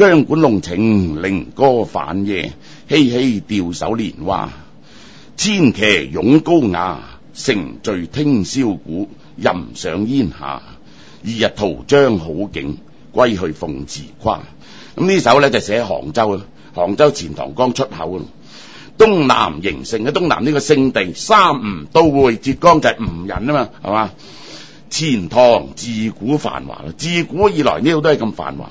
江管弄情，令歌反夜，嬉嬉钓手莲花，千骑拥高雅，乘醉听箫鼓，吟赏烟霞。二日桃将好景，归去凤池夸。咁呢首咧就写杭州啊，杭州钱塘江出口啊，东南形成嘅东南呢个圣地，三吴都会，浙江就系吴人啊嘛，系嘛？钱塘自古繁华，自古以来呢度都系咁繁华。